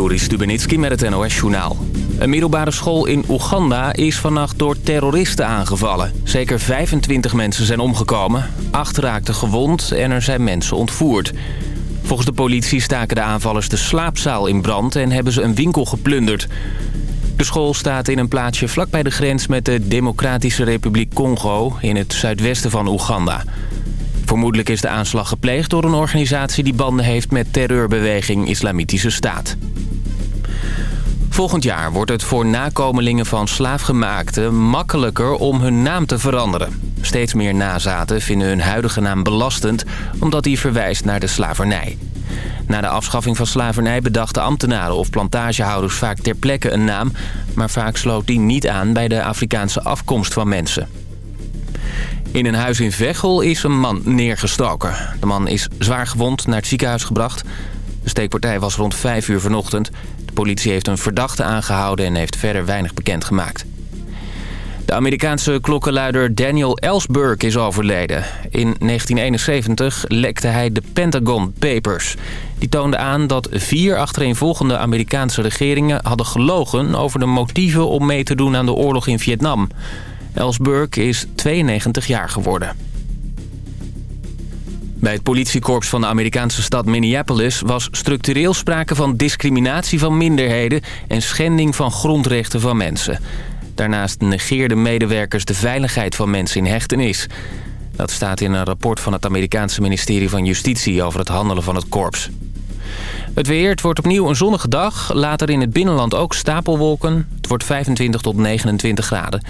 Joris Stubenitski met het NOS-journaal. Een middelbare school in Oeganda is vannacht door terroristen aangevallen. Zeker 25 mensen zijn omgekomen, acht raakten gewond en er zijn mensen ontvoerd. Volgens de politie staken de aanvallers de slaapzaal in brand en hebben ze een winkel geplunderd. De school staat in een plaatsje vlakbij de grens met de Democratische Republiek Congo in het zuidwesten van Oeganda. Vermoedelijk is de aanslag gepleegd door een organisatie die banden heeft met terreurbeweging Islamitische Staat. Volgend jaar wordt het voor nakomelingen van slaafgemaakten makkelijker om hun naam te veranderen. Steeds meer nazaten vinden hun huidige naam belastend omdat die verwijst naar de slavernij. Na de afschaffing van slavernij bedachten ambtenaren of plantagehouders vaak ter plekke een naam... maar vaak sloot die niet aan bij de Afrikaanse afkomst van mensen. In een huis in Veghel is een man neergestoken. De man is zwaar gewond naar het ziekenhuis gebracht. De steekpartij was rond 5 uur vanochtend. De politie heeft een verdachte aangehouden en heeft verder weinig bekendgemaakt. De Amerikaanse klokkenluider Daniel Ellsberg is overleden. In 1971 lekte hij de Pentagon Papers. Die toonden aan dat vier achtereenvolgende Amerikaanse regeringen hadden gelogen... over de motieven om mee te doen aan de oorlog in Vietnam. Ellsberg is 92 jaar geworden. Bij het politiekorps van de Amerikaanse stad Minneapolis... was structureel sprake van discriminatie van minderheden... en schending van grondrechten van mensen. Daarnaast negeerden medewerkers de veiligheid van mensen in hechtenis. Dat staat in een rapport van het Amerikaanse ministerie van Justitie... over het handelen van het korps. Het weer, het wordt opnieuw een zonnige dag. Later in het binnenland ook stapelwolken. Het wordt 25 tot 29 graden.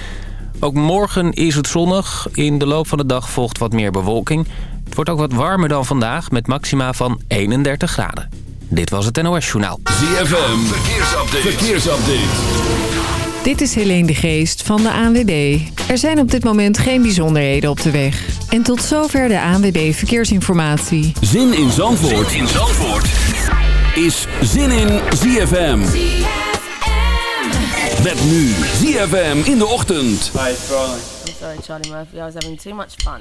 Ook morgen is het zonnig. In de loop van de dag volgt wat meer bewolking. Het wordt ook wat warmer dan vandaag met maxima van 31 graden. Dit was het NOS Journaal. ZFM, verkeersupdate. verkeersupdate. Dit is Helene de Geest van de ANWB. Er zijn op dit moment geen bijzonderheden op de weg. En tot zover de ANWB Verkeersinformatie. Zin in Zandvoort, zin in Zandvoort. is Zin in ZFM. Met nu ZFM in de ochtend. Hi. I'm sorry, Charlie Murphy. I was having too much fun.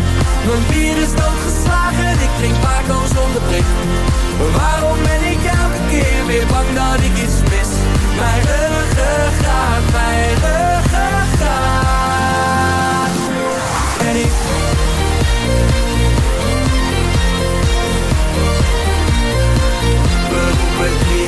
Mijn bier is doodgeslagen Ik drink Paco zonder prik. Waarom ben ik elke keer weer bang dat ik iets mis? Mijn ruggengraat, mijn ruggengraat. En ik We roepen 3,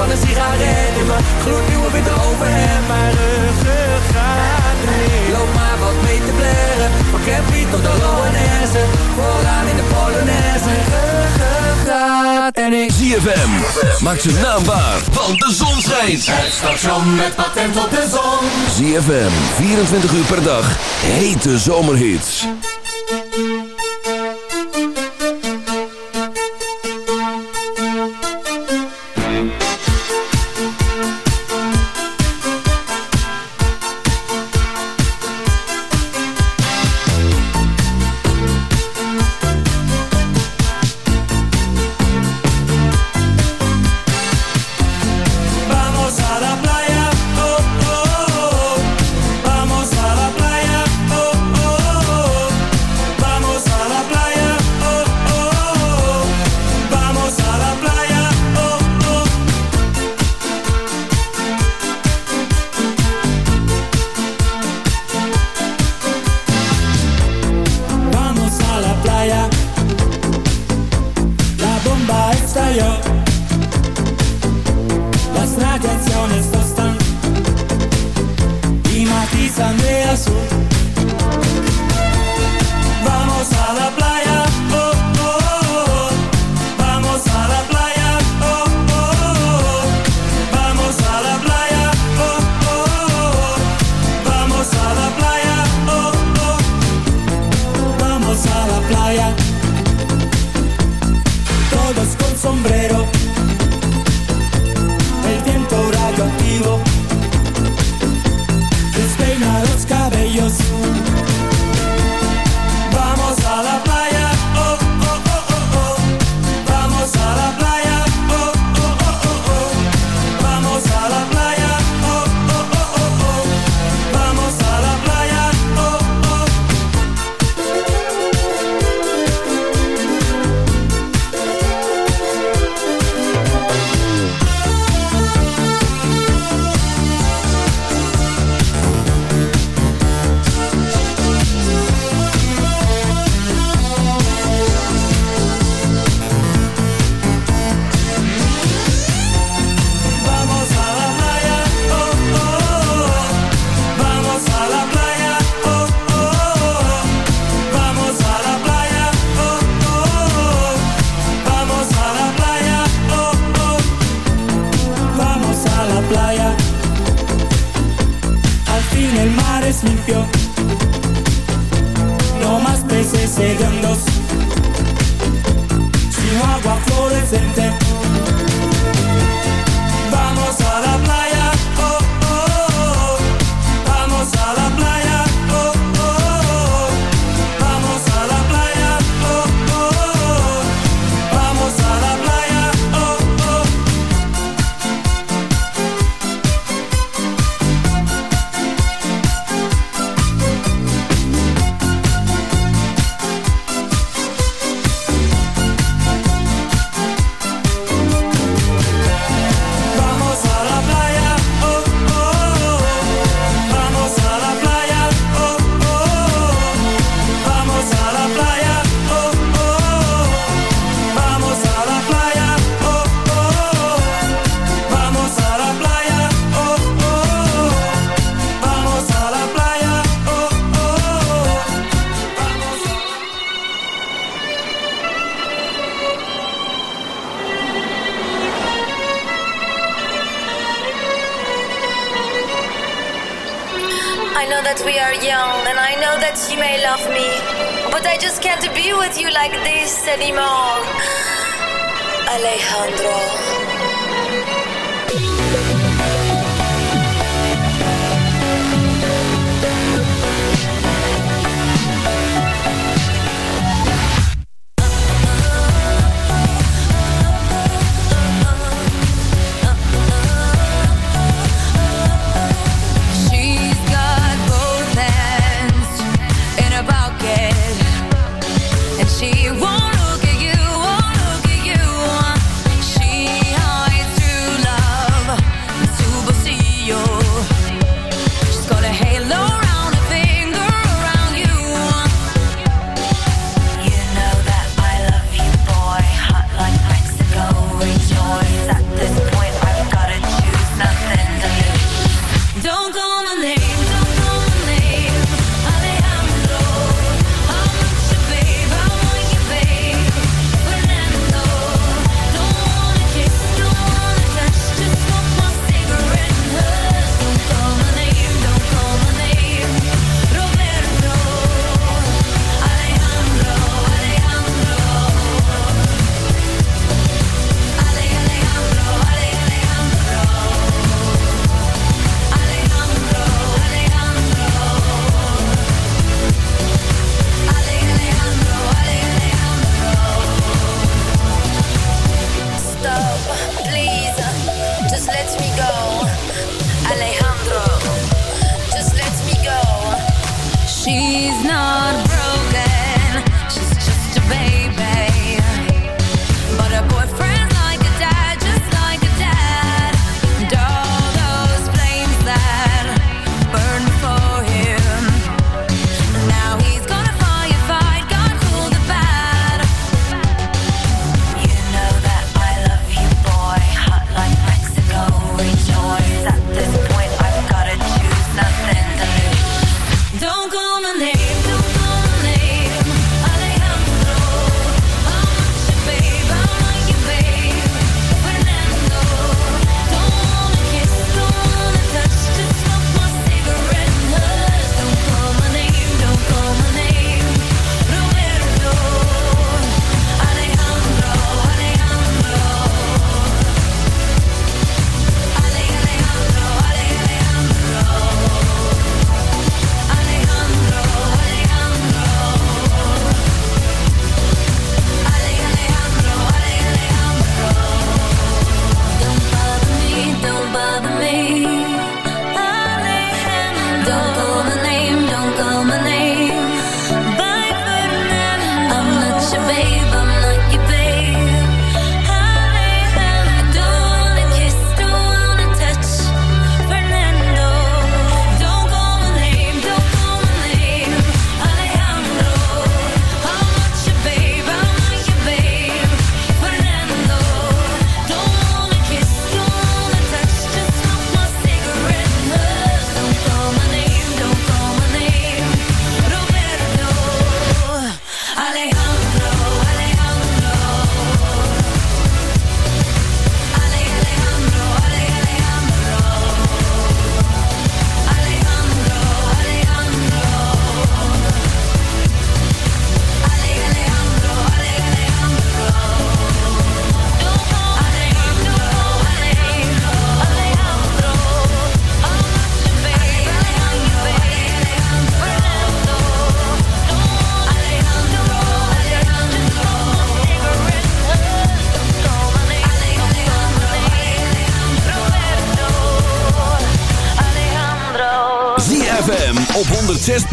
Van een sigaret in mijn gloednieuwe witte overhemd. Mijn ruggengraat remix. Loop maar wat mee te blaren. Van Campy tot de Loanesse. Vooraan in de Polonaise. Ruggengraat en ik. ZFM. Maak zijn naam waar, want de zon schijnt. Het station met patent op de zon. ZFM, 24 uur per dag. Hete zomerhits.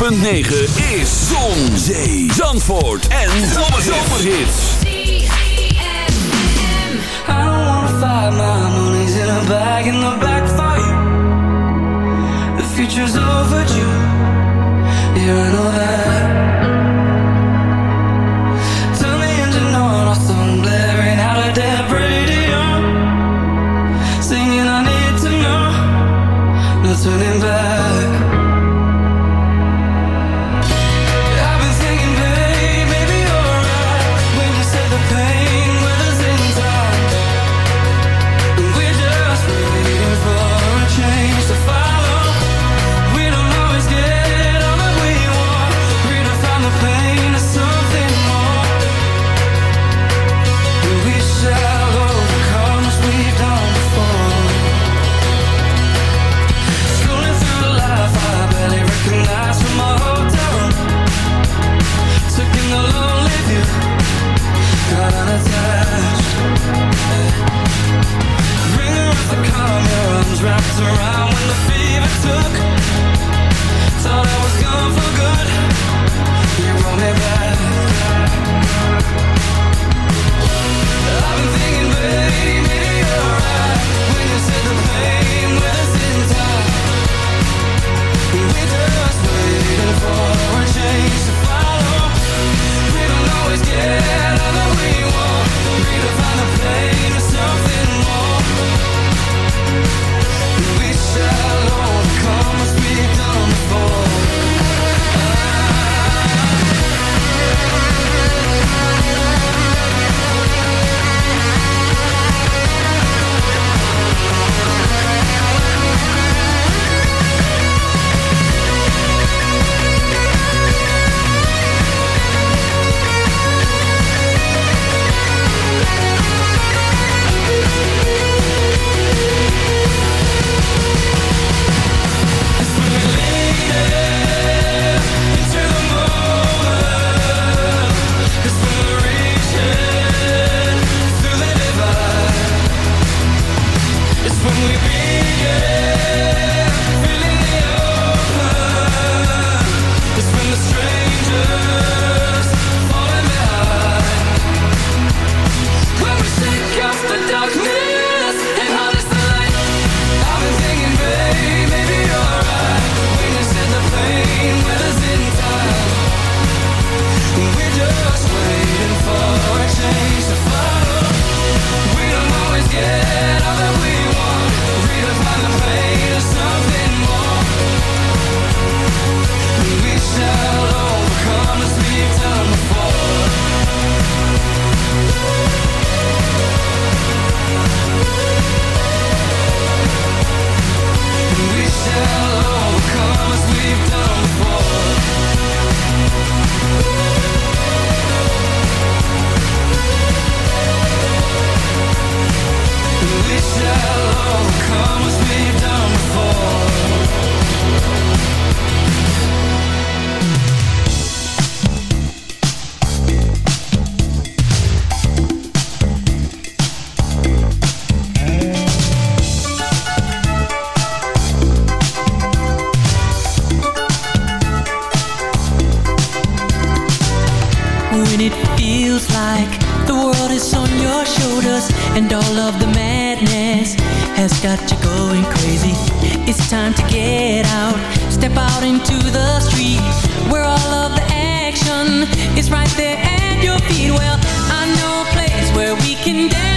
9. It's right there at your feet. Well, I know a place where we can dance.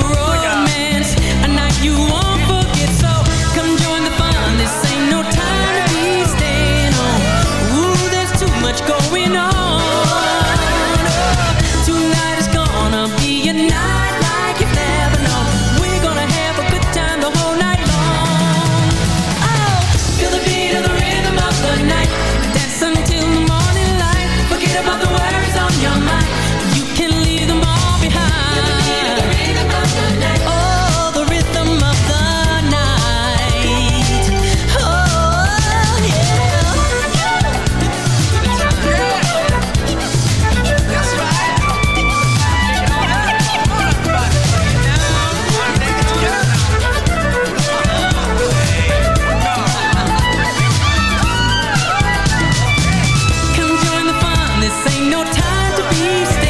Please.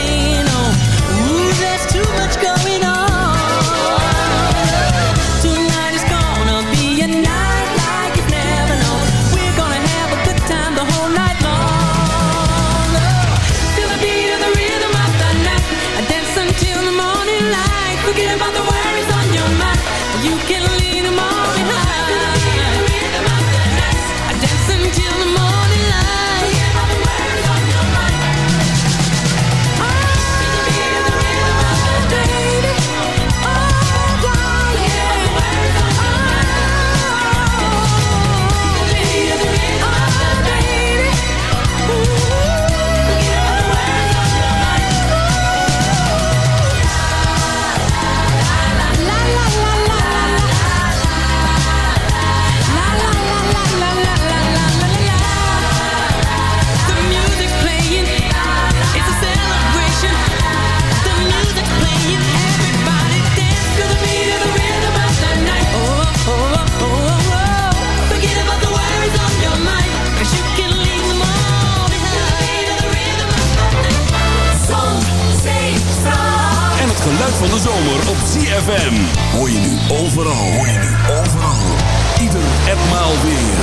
Van de zomer op CFM. Hoor je nu overal. Hoor je nu overal. Ieder etmaal weer.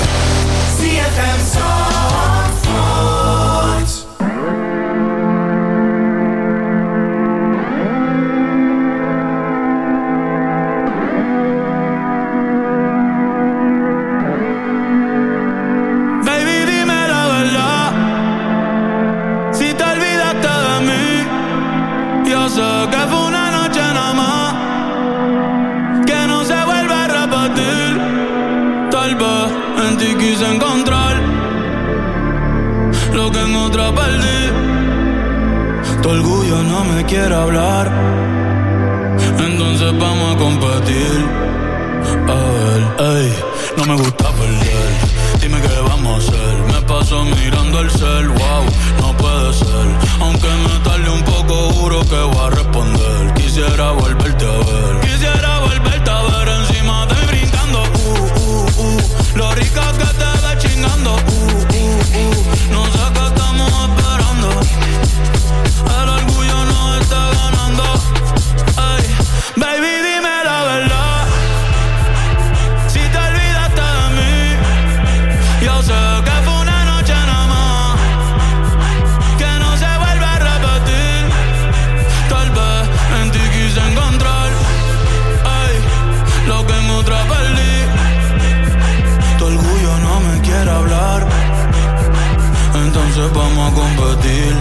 CFM Zandvoort. En ti quise encontrar lo que en otra perdí. Tu orgullo no me quiere hablar. Entonces vamos a competir. A ver, ey, no me gusta perder. Dime qué vamos a hacer. Me paso mirando el cel, wow, no puede ser. Aunque me tarde un poco, juro que voy a responder. Quisiera volverte a ver. Quisiera volverte a ver encima de rica a competir.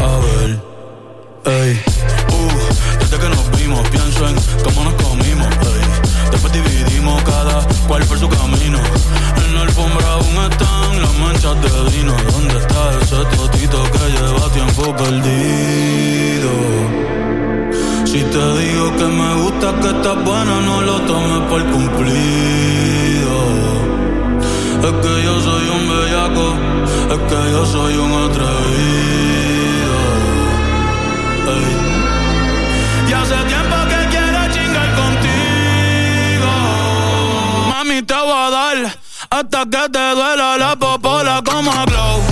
A ver. Ey, uh, desde que nos vimos pienso en cómo nos comimos, ey. Después dividimos cada cual por su camino. En la alfombra aún están las manchas de vino. ¿Dónde está ese totito que lleva tiempo perdido? Si te digo que me gusta que estás buena, no lo tomes por cumplido. Es que yo soy un bellaco, es que yo soy un atrevido. Ey. Y hace tiempo que quiero chingar contigo. Mami, te voy a dar hasta que te duela la popola como a glow.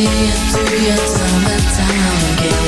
It through your time and time again.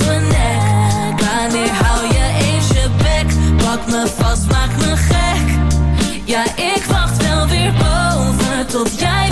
tot jij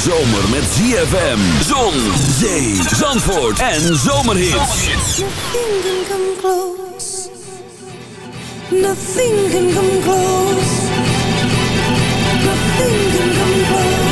zomer met ZFM. Zon, zee, zandvoort en zomerhit. Nothing can come close. Nothing can come close. Nothing can come close.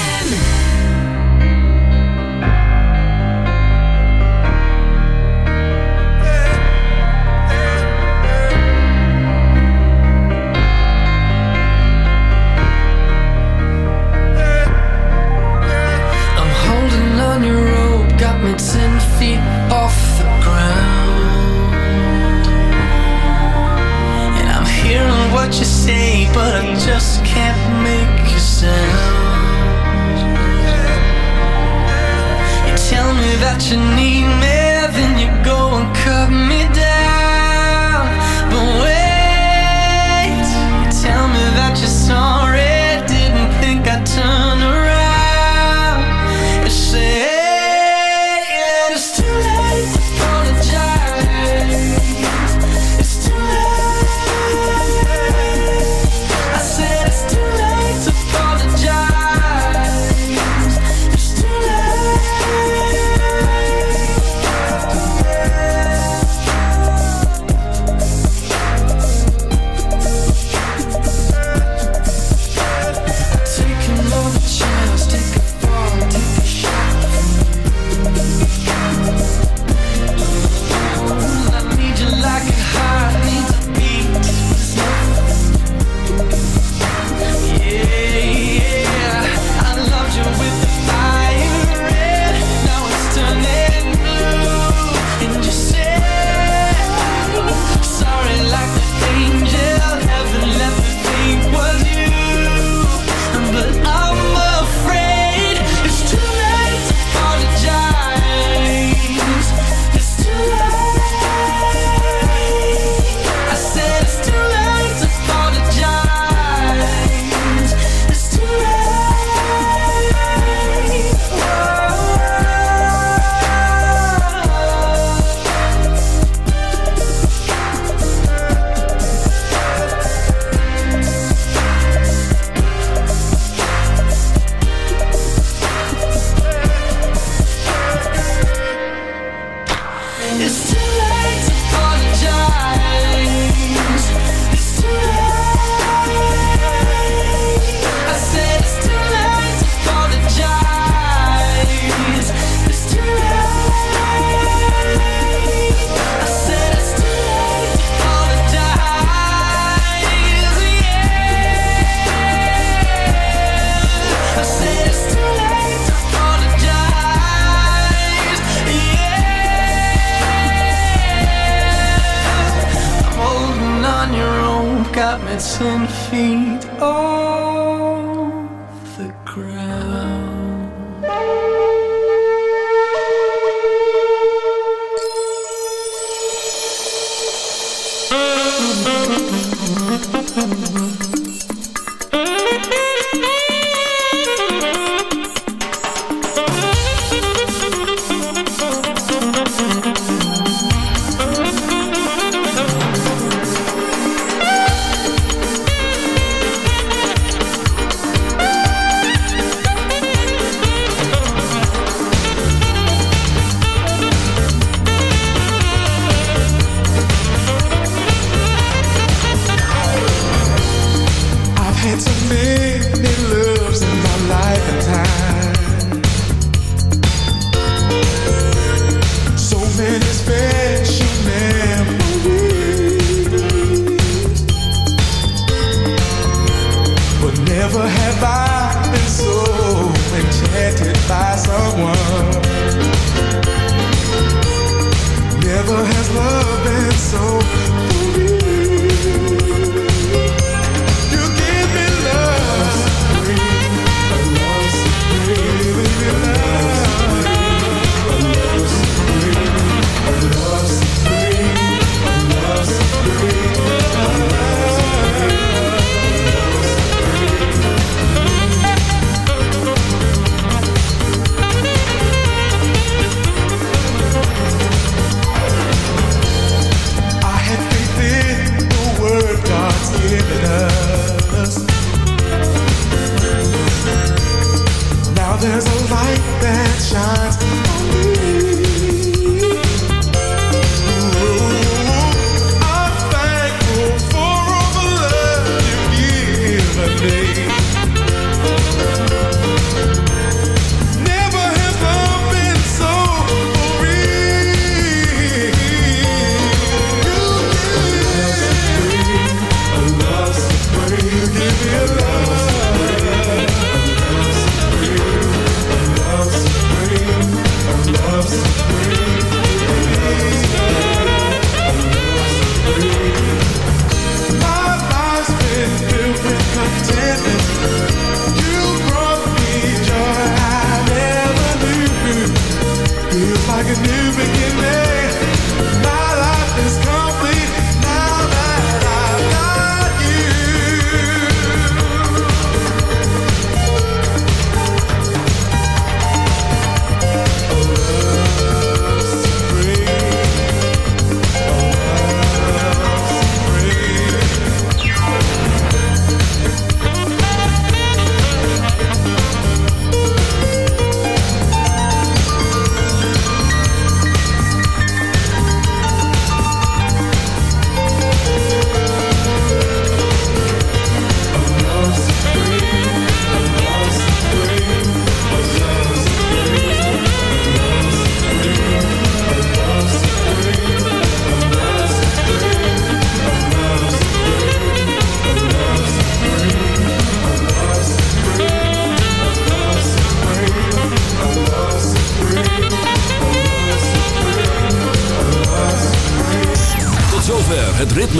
Mm-hmm.